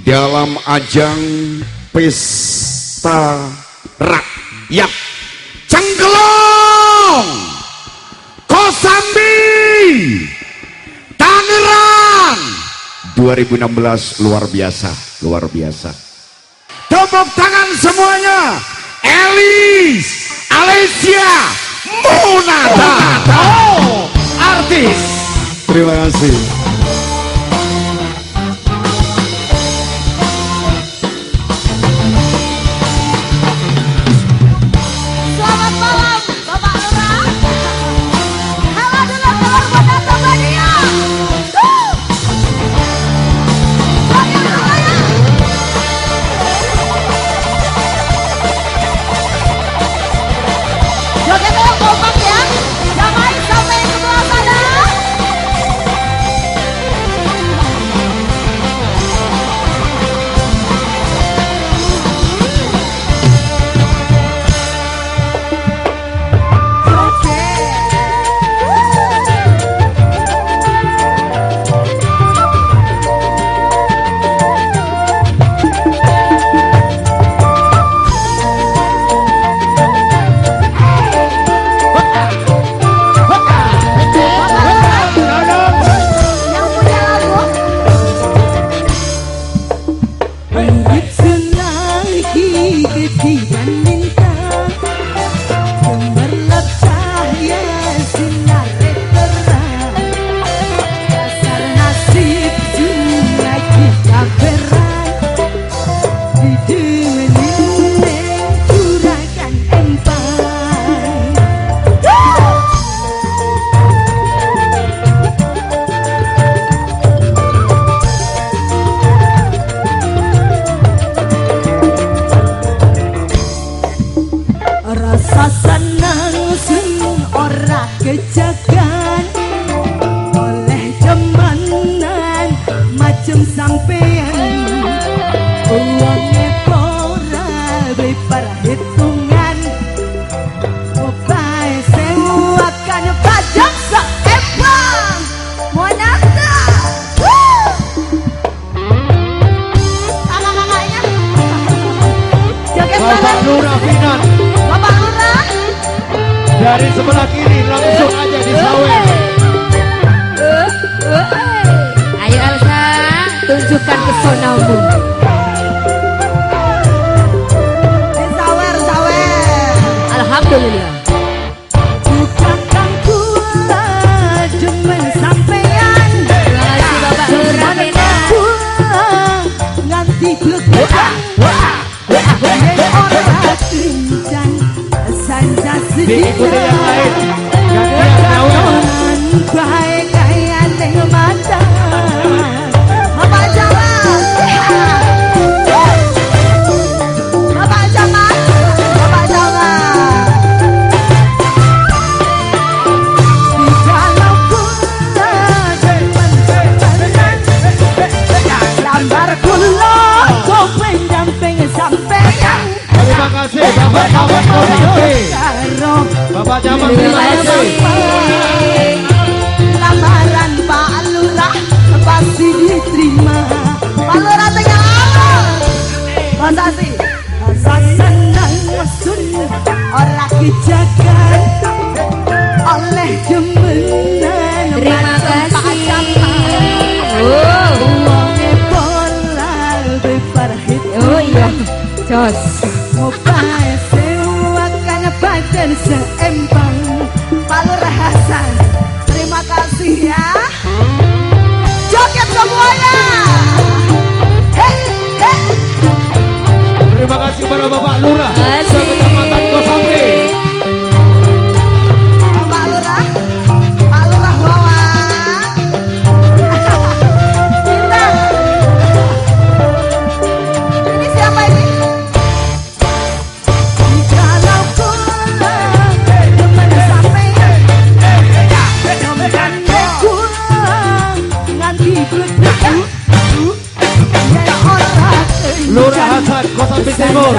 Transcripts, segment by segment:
dalam ajang pesta rakyat. Cengkelong! Kosambi! Tangerang! 2016 luar biasa luar biasa. Tepuk tangan semuanya Elis Alicia Munata oh artis. Terima kasih dari sebelah kiri langsung aja di sawer. Ayo Elsa, tunjukkan kesonamu. Di sawer, sawer. Alhamdulillah. Kejagan oleh jemenan. Terima kasih. Uangnya bola beparhit. Oh iya, jos. Mau sewakan badan seempang Palur Hasan Terima kasih ya Joget semuanya Terima kasih kepada Bapak Lurah Kecamatan Kosambi. Hasan Kosambi Timur.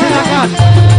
Silakan.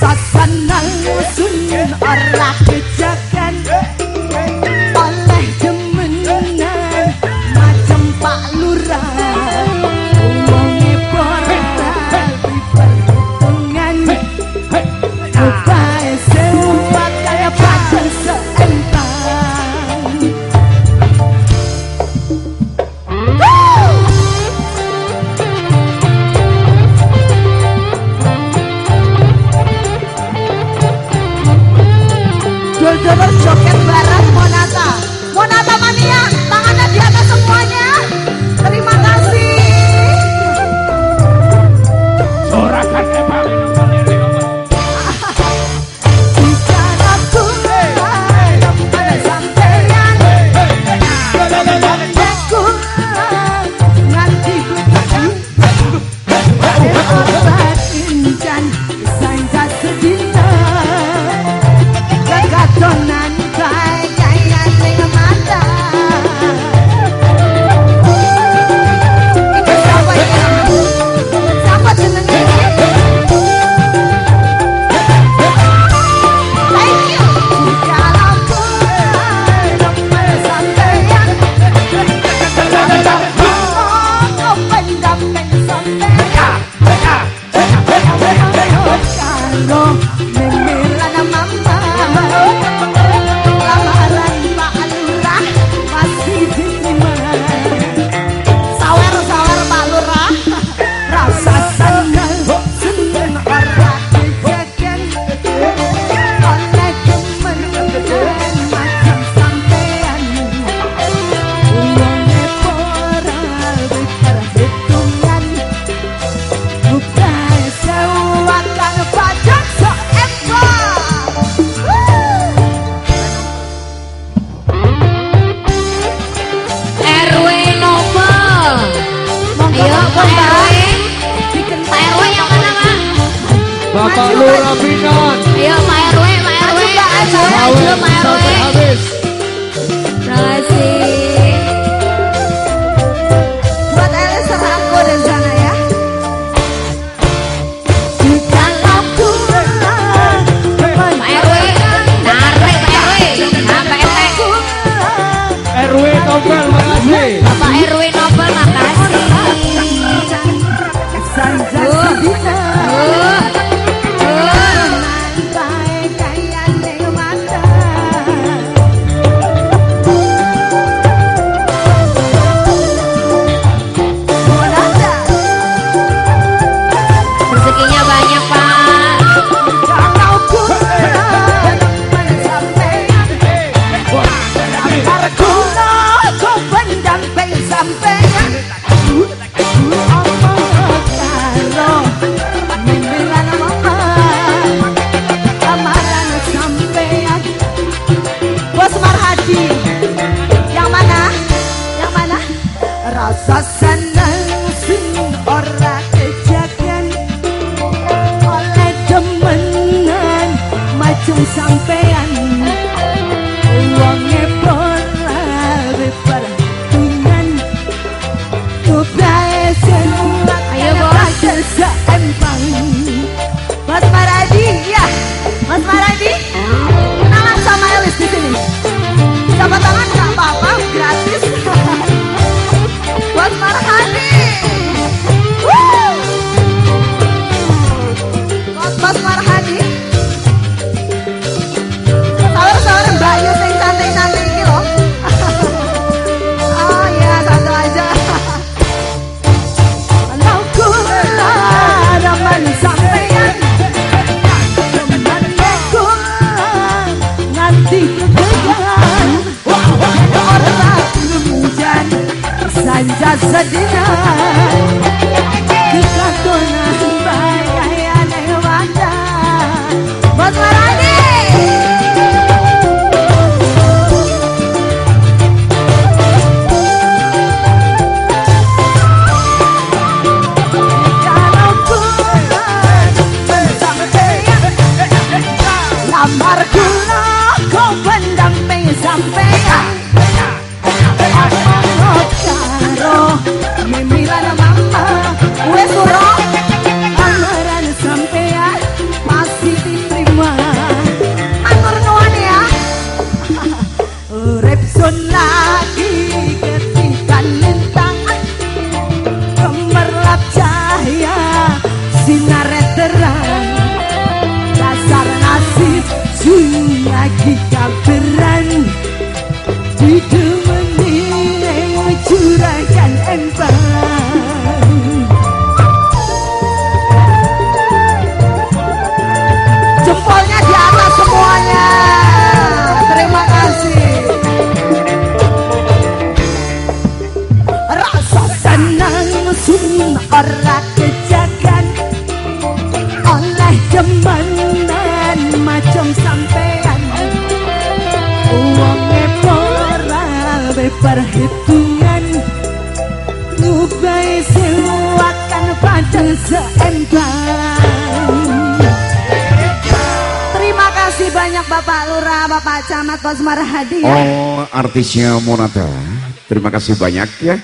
Sasanal sun arah Bapak Lurah Pinan. Ayo Pak RW, Pak RW, maju Pak RW. Medina uangnya ora perhitungan Ubai sewakan padang seembang Terima kasih banyak Bapak Lurah, Bapak Camat, Kosmar Hadiah Oh, artisnya Monata. Terima kasih banyak ya.